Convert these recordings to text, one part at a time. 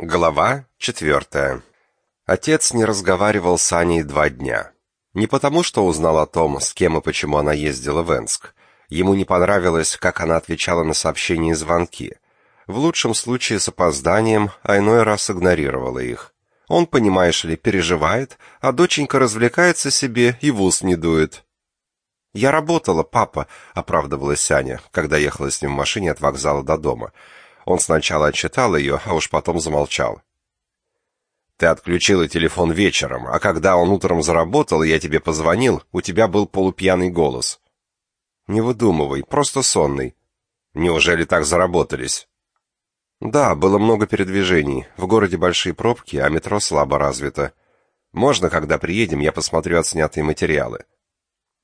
Глава четвертая. Отец не разговаривал с Аней два дня. Не потому, что узнал о том, с кем и почему она ездила в Энск. Ему не понравилось, как она отвечала на сообщения и звонки. В лучшем случае с опозданием, а иной раз игнорировала их. Он, понимаешь ли, переживает, а доченька развлекается себе и в ус не дует. «Я работала, папа», — оправдывалась Аня, когда ехала с ним в машине от вокзала до дома. Он сначала отчитал ее, а уж потом замолчал. «Ты отключила телефон вечером, а когда он утром заработал, я тебе позвонил, у тебя был полупьяный голос». «Не выдумывай, просто сонный». «Неужели так заработались?» «Да, было много передвижений. В городе большие пробки, а метро слабо развито. Можно, когда приедем, я посмотрю отснятые материалы?»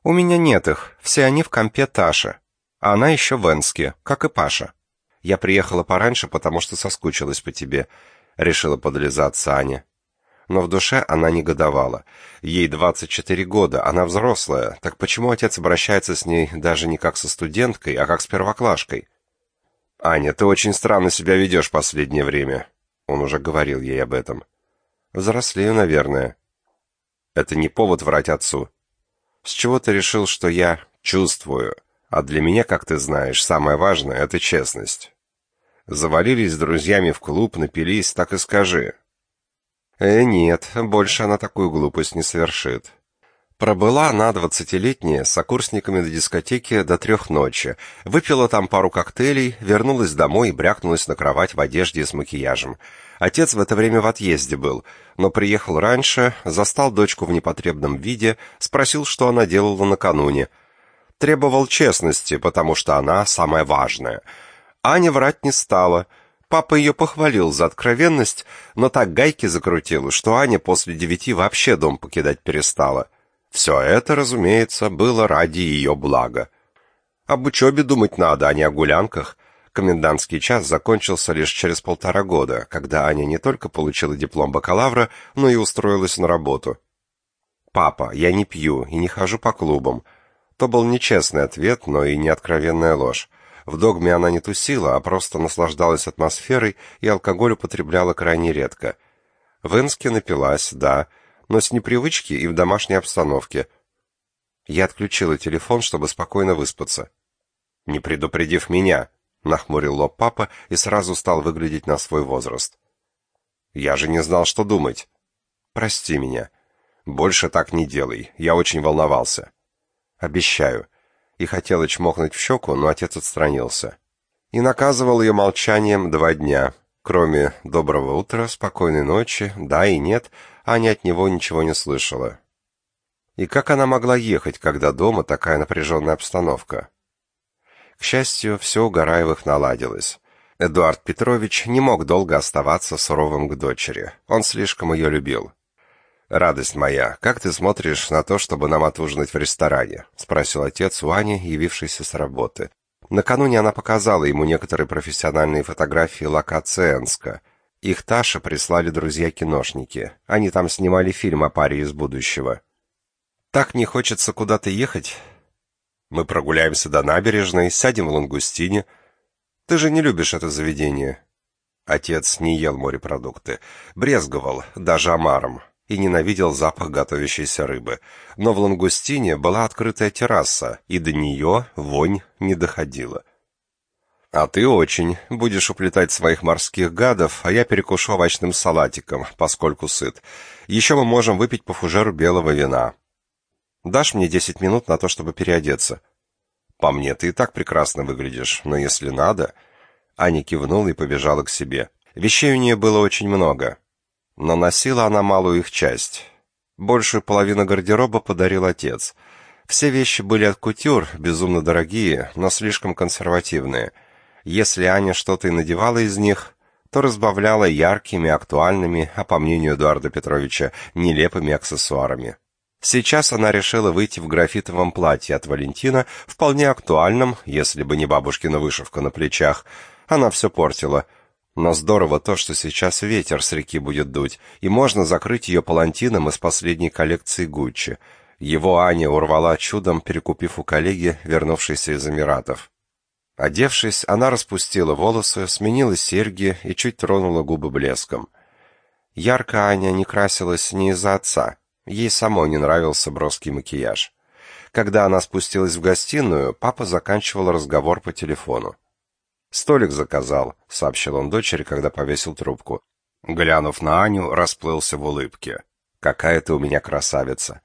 «У меня нет их. Все они в компе Таша. А она еще в Энске, как и Паша». Я приехала пораньше, потому что соскучилась по тебе, решила подлизаться Аня. Но в душе она негодовала. Ей 24 года, она взрослая. Так почему отец обращается с ней даже не как со студенткой, а как с первоклашкой? Аня, ты очень странно себя ведешь последнее время. Он уже говорил ей об этом. Взрослею, наверное. Это не повод врать отцу. С чего ты решил, что я чувствую? А для меня, как ты знаешь, самое важное это честность. Завалились с друзьями в клуб, напились, так и скажи. Э, нет, больше она такую глупость не совершит. Пробыла она, двадцатилетняя, с сокурсниками до дискотеки до трех ночи, выпила там пару коктейлей, вернулась домой и брякнулась на кровать в одежде с макияжем. Отец в это время в отъезде был, но приехал раньше, застал дочку в непотребном виде, спросил, что она делала накануне. Требовал честности, потому что она самая важная — Аня врать не стала. Папа ее похвалил за откровенность, но так гайки закрутила, что Аня после девяти вообще дом покидать перестала. Все это, разумеется, было ради ее блага. Об учебе думать надо, а не о гулянках. Комендантский час закончился лишь через полтора года, когда Аня не только получила диплом бакалавра, но и устроилась на работу. «Папа, я не пью и не хожу по клубам». То был нечестный ответ, но и не откровенная ложь. В догме она не тусила, а просто наслаждалась атмосферой и алкоголь употребляла крайне редко. В Энске напилась, да, но с непривычки и в домашней обстановке. Я отключила телефон, чтобы спокойно выспаться. Не предупредив меня, нахмурил лоб папа и сразу стал выглядеть на свой возраст. Я же не знал, что думать. Прости меня. Больше так не делай. Я очень волновался. Обещаю и хотела чмокнуть в щеку, но отец отстранился. И наказывал ее молчанием два дня. Кроме «доброго утра», «спокойной ночи», «да» и «нет», Аня от него ничего не слышала. И как она могла ехать, когда дома такая напряженная обстановка? К счастью, все у Гараевых наладилось. Эдуард Петрович не мог долго оставаться суровым к дочери. Он слишком ее любил. «Радость моя, как ты смотришь на то, чтобы нам отужинать в ресторане?» — спросил отец у Ани, явившейся с работы. Накануне она показала ему некоторые профессиональные фотографии локации Энска. Их Таша прислали друзья-киношники. Они там снимали фильм о паре из будущего. «Так не хочется куда-то ехать?» «Мы прогуляемся до набережной, сядем в лангустине. Ты же не любишь это заведение?» Отец не ел морепродукты. Брезговал, даже омаром и ненавидел запах готовящейся рыбы. Но в лангустине была открытая терраса, и до нее вонь не доходила. «А ты очень. Будешь уплетать своих морских гадов, а я перекушу овощным салатиком, поскольку сыт. Еще мы можем выпить по фужеру белого вина. Дашь мне десять минут на то, чтобы переодеться?» «По мне ты и так прекрасно выглядишь, но если надо...» Аня кивнула и побежала к себе. Вещей у нее было очень много. Но носила она малую их часть. Большую половину гардероба подарил отец. Все вещи были от кутюр, безумно дорогие, но слишком консервативные. Если Аня что-то и надевала из них, то разбавляла яркими, актуальными, а по мнению Эдуарда Петровича, нелепыми аксессуарами. Сейчас она решила выйти в графитовом платье от Валентина, вполне актуальном, если бы не бабушкина вышивка на плечах. Она все портила — но здорово то, что сейчас ветер с реки будет дуть, и можно закрыть ее палантином из последней коллекции Гуччи. Его Аня урвала чудом, перекупив у коллеги, вернувшейся из Эмиратов. Одевшись, она распустила волосы, сменила серьги и чуть тронула губы блеском. Ярко Аня не красилась не из-за отца. Ей самой не нравился броский макияж. Когда она спустилась в гостиную, папа заканчивал разговор по телефону. «Столик заказал», — сообщил он дочери, когда повесил трубку. Глянув на Аню, расплылся в улыбке. «Какая ты у меня красавица!»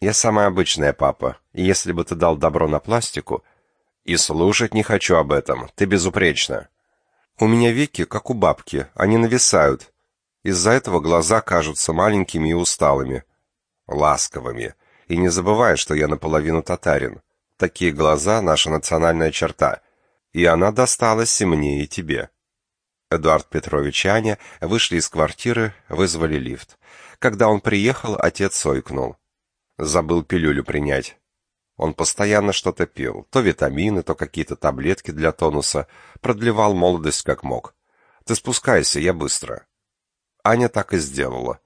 «Я самая обычная, папа, если бы ты дал добро на пластику...» «И слушать не хочу об этом, ты безупречна». «У меня веки, как у бабки, они нависают. Из-за этого глаза кажутся маленькими и усталыми. Ласковыми. И не забывай, что я наполовину татарин. Такие глаза — наша национальная черта. И она досталась и мне, и тебе». Эдуард Петрович и Аня вышли из квартиры, вызвали лифт. Когда он приехал, отец сойкнул. Забыл пилюлю принять. Он постоянно что-то пил, то витамины, то какие-то таблетки для тонуса, продлевал молодость как мог. Ты спускайся, я быстро. Аня так и сделала.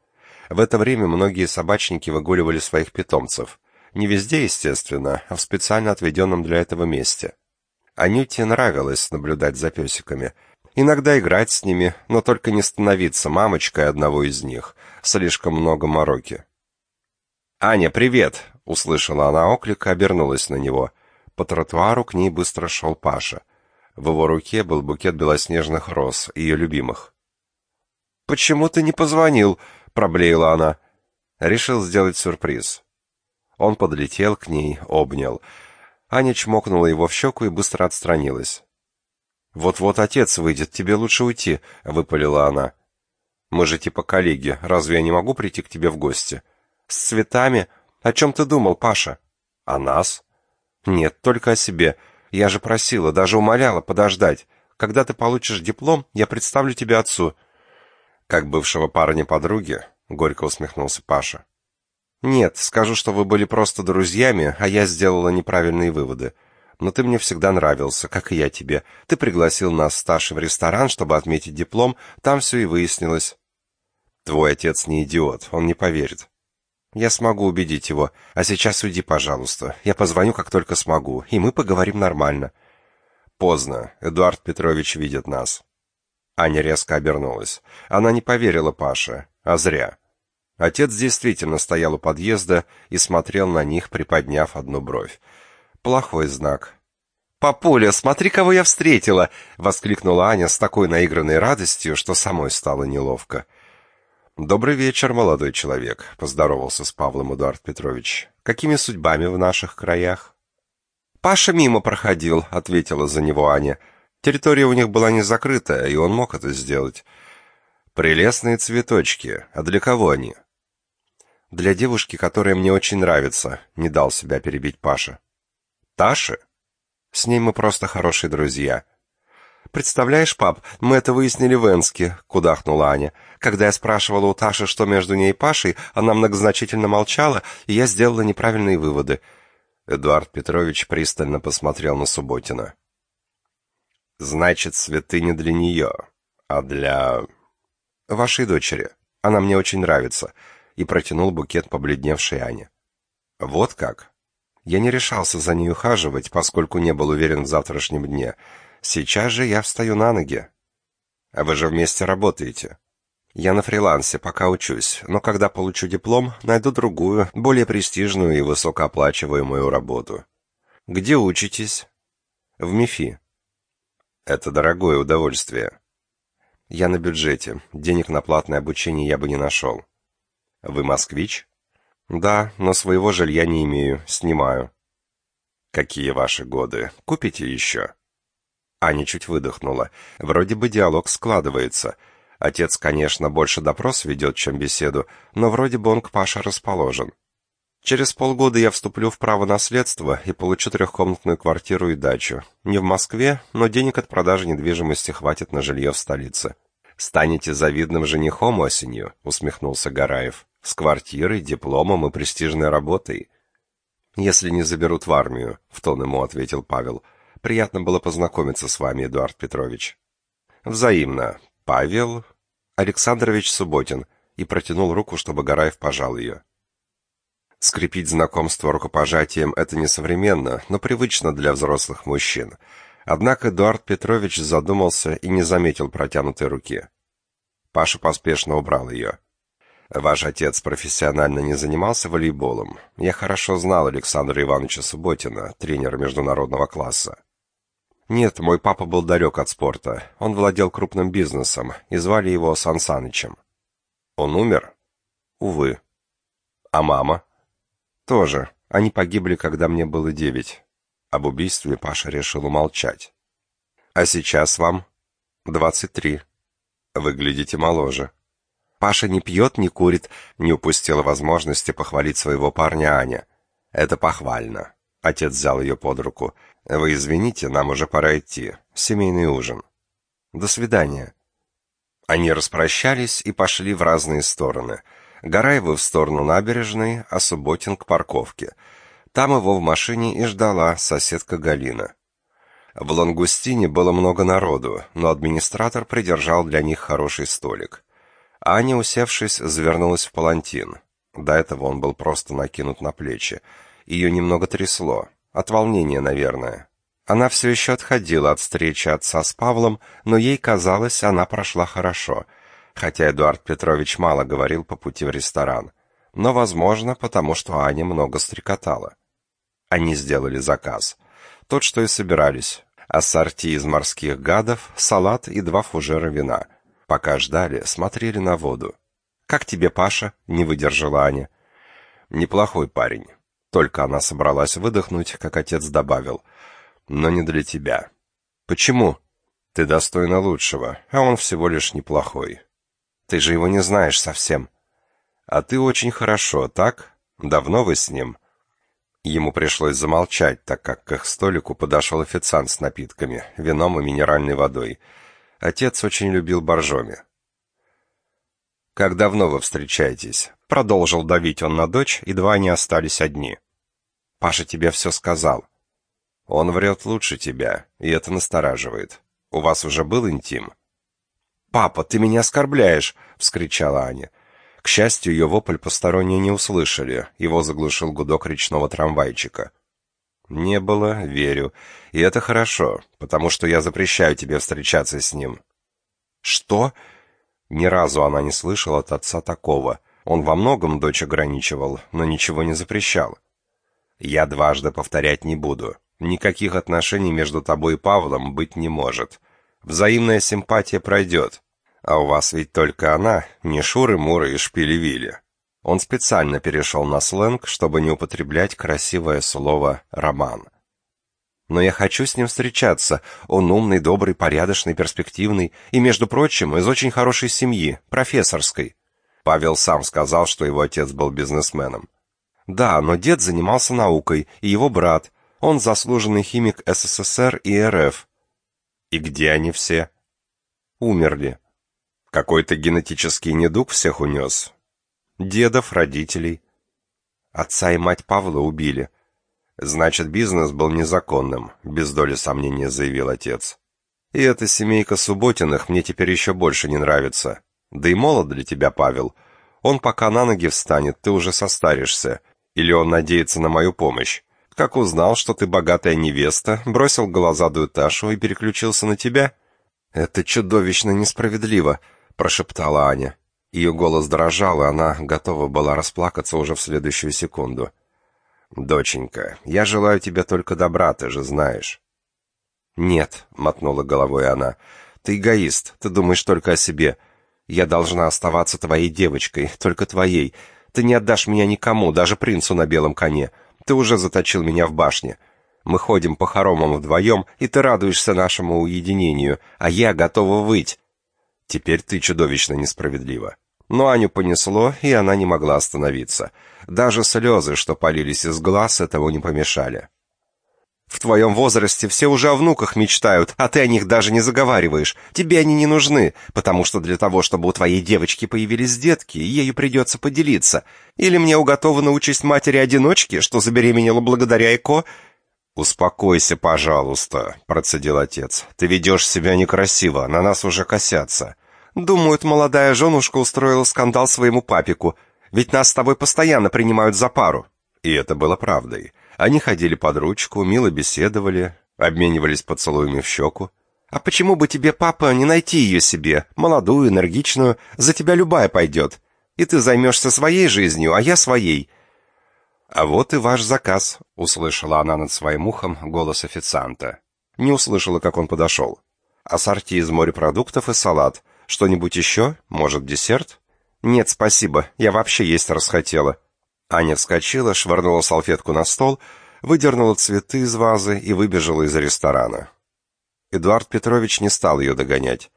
В это время многие собачники выгуливали своих питомцев. Не везде, естественно, а в специально отведенном для этого месте. Анюте нравилось наблюдать за песиками. Иногда играть с ними, но только не становиться мамочкой одного из них. Слишком много мороки. «Аня, привет!» — услышала она оклик и обернулась на него. По тротуару к ней быстро шел Паша. В его руке был букет белоснежных роз, ее любимых. «Почему ты не позвонил?» — проблеяла она. Решил сделать сюрприз. Он подлетел к ней, обнял. Аня чмокнула его в щеку и быстро отстранилась. «Вот-вот отец выйдет, тебе лучше уйти», — выпалила она. «Мы же типа коллеги, разве я не могу прийти к тебе в гости?» «С цветами? О чем ты думал, Паша?» «О нас?» «Нет, только о себе. Я же просила, даже умоляла подождать. Когда ты получишь диплом, я представлю тебя отцу». «Как бывшего парня подруги?» — горько усмехнулся Паша. «Нет, скажу, что вы были просто друзьями, а я сделала неправильные выводы. Но ты мне всегда нравился, как и я тебе. Ты пригласил нас с Ташей в ресторан, чтобы отметить диплом, там все и выяснилось». «Твой отец не идиот, он не поверит». «Я смогу убедить его. А сейчас уйди, пожалуйста. Я позвоню, как только смогу, и мы поговорим нормально». «Поздно. Эдуард Петрович видит нас». Аня резко обернулась. Она не поверила Паше, а зря. Отец действительно стоял у подъезда и смотрел на них, приподняв одну бровь. Плохой знак. «Папуля, смотри, кого я встретила!» — воскликнула Аня с такой наигранной радостью, что самой стало неловко. «Добрый вечер, молодой человек», — поздоровался с Павлом Эдуард Петрович. «Какими судьбами в наших краях?» «Паша мимо проходил», — ответила за него Аня. Территория у них была не закрытая, и он мог это сделать. Прелестные цветочки. А для кого они? Для девушки, которая мне очень нравится, не дал себя перебить Паша. Таши? С ней мы просто хорошие друзья. Представляешь, пап, мы это выяснили в Энске, кудахнула Аня. Когда я спрашивала у Таши, что между ней и Пашей, она многозначительно молчала, и я сделала неправильные выводы. Эдуард Петрович пристально посмотрел на Субботина. Значит, цветы не для нее, а для... Вашей дочери. Она мне очень нравится. И протянул букет побледневшей Ане. Вот как? Я не решался за ней ухаживать, поскольку не был уверен в завтрашнем дне. Сейчас же я встаю на ноги. А вы же вместе работаете. Я на фрилансе, пока учусь, но когда получу диплом, найду другую, более престижную и высокооплачиваемую работу. Где учитесь? В МИФИ. Это дорогое удовольствие. Я на бюджете. Денег на платное обучение я бы не нашел. Вы москвич? Да, но своего жилья не имею, снимаю. Какие ваши годы? Купите еще? Аня чуть выдохнула. Вроде бы диалог складывается. Отец, конечно, больше допрос ведет, чем беседу, но вроде бы он к Паше расположен. Через полгода я вступлю в право наследства и получу трехкомнатную квартиру и дачу. Не в Москве, но денег от продажи недвижимости хватит на жилье в столице. Станете завидным женихом осенью, усмехнулся Гараев. С квартирой, дипломом и престижной работой. Если не заберут в армию, в тон ему ответил Павел. Приятно было познакомиться с вами, Эдуард Петрович. Взаимно. Павел Александрович Субботин и протянул руку, чтобы Гараев пожал ее. Скрепить знакомство рукопожатием – это несовременно, но привычно для взрослых мужчин. Однако Эдуард Петрович задумался и не заметил протянутой руки. Паша поспешно убрал ее. «Ваш отец профессионально не занимался волейболом. Я хорошо знал Александра Ивановича Субботина, тренера международного класса. Нет, мой папа был далек от спорта. Он владел крупным бизнесом, и звали его Сан Санычем. Он умер? Увы. А мама? Тоже. Они погибли, когда мне было девять. Об убийстве Паша решил умолчать. А сейчас вам? Двадцать три. Выглядите моложе. Паша не пьет, не курит, не упустила возможности похвалить своего парня Аня. Это похвально. Отец взял ее под руку. «Вы извините, нам уже пора идти. Семейный ужин». «До свидания». Они распрощались и пошли в разные стороны. Гараевы в сторону набережной, а Субботин к парковке. Там его в машине и ждала соседка Галина. В Лангустине было много народу, но администратор придержал для них хороший столик. Аня, усевшись, завернулась в палантин. До этого он был просто накинут на плечи. Ее немного трясло. От волнения, наверное. Она все еще отходила от встречи отца с Павлом, но ей казалось, она прошла хорошо, хотя Эдуард Петрович мало говорил по пути в ресторан. Но, возможно, потому что Аня много стрекотала. Они сделали заказ. Тот, что и собирались. Ассорти из морских гадов, салат и два фужера вина. Пока ждали, смотрели на воду. «Как тебе, Паша?» — не выдержала Аня. «Неплохой парень. Только она собралась выдохнуть, как отец добавил. «Но не для тебя». «Почему?» «Ты достойна лучшего, а он всего лишь неплохой. Ты же его не знаешь совсем». «А ты очень хорошо, так? Давно вы с ним?» Ему пришлось замолчать, так как к их столику подошел официант с напитками, вином и минеральной водой. Отец очень любил боржоми. «Как давно вы встречаетесь?» Продолжил давить он на дочь, и два они остались одни. «Паша тебе все сказал». «Он врет лучше тебя, и это настораживает. У вас уже был интим?» «Папа, ты меня оскорбляешь!» — вскричала Аня. К счастью, ее вопль посторонние не услышали, его заглушил гудок речного трамвайчика. «Не было, верю. И это хорошо, потому что я запрещаю тебе встречаться с ним». «Что?» Ни разу она не слышала от отца такого — он во многом дочь ограничивал, но ничего не запрещал. Я дважды повторять не буду. Никаких отношений между тобой и Павлом быть не может. Взаимная симпатия пройдет. А у вас ведь только она, не шуры-муры и шпили-вили. Он специально перешел на сленг, чтобы не употреблять красивое слово «роман». Но я хочу с ним встречаться. Он умный, добрый, порядочный, перспективный и, между прочим, из очень хорошей семьи, профессорской. Павел сам сказал, что его отец был бизнесменом. Да, но дед занимался наукой, и его брат. Он заслуженный химик СССР и РФ. И где они все? Умерли. Какой-то генетический недуг всех унес. Дедов, родителей. Отца и мать Павла убили. Значит, бизнес был незаконным, без доли сомнения заявил отец. И эта семейка Субботиных мне теперь еще больше не нравится. Да и молод для тебя, Павел. Он пока на ноги встанет, ты уже состаришься. Или он надеется на мою помощь. Как узнал, что ты богатая невеста, бросил глазадую Ташу и переключился на тебя? Это чудовищно несправедливо, прошептала Аня. Ее голос дрожал, и она готова была расплакаться уже в следующую секунду. «Доченька, я желаю тебе только добра, ты же знаешь». «Нет», — мотнула головой она, — «ты эгоист, ты думаешь только о себе. Я должна оставаться твоей девочкой, только твоей. Ты не отдашь меня никому, даже принцу на белом коне. Ты уже заточил меня в башне. Мы ходим по хоромам вдвоем, и ты радуешься нашему уединению, а я готова выть. Теперь ты чудовищно несправедлива. Но Аню понесло, и она не могла остановиться. Даже слезы, что полились из глаз, этого не помешали. В твоем возрасте все уже о внуках мечтают, а ты о них даже не заговариваешь. Тебе они не нужны, потому что для того, чтобы у твоей девочки появились детки, ею придется поделиться. Или мне уготована участь матери-одиночки, что забеременела благодаря ЭКО?» «Успокойся, пожалуйста», — процедил отец. «Ты ведешь себя некрасиво, на нас уже косятся». «Думают, молодая женушка устроила скандал своему папику. Ведь нас с тобой постоянно принимают за пару». И это было правдой. Они ходили под ручку, мило беседовали, обменивались поцелуями в щеку. «А почему бы тебе, папа, не найти ее себе, молодую, энергичную, за тебя любая пойдет, и ты займешься своей жизнью, а я своей». «А вот и ваш заказ», — услышала она над своим ухом голос официанта. Не услышала, как он подошел. «Ассорти из морепродуктов и салат. Что-нибудь еще? Может, десерт?» «Нет, спасибо, я вообще есть расхотела». Аня вскочила, швырнула салфетку на стол, выдернула цветы из вазы и выбежала из ресторана. Эдуард Петрович не стал ее догонять.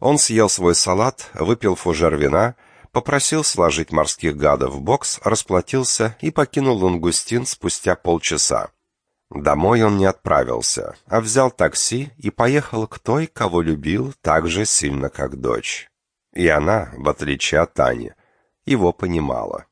Он съел свой салат, выпил фужер вина, попросил сложить морских гадов в бокс, расплатился и покинул Лангустин спустя полчаса. Домой он не отправился, а взял такси и поехал к той, кого любил так же сильно, как дочь. И она, в отличие от Тани, его понимала.